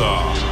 Star.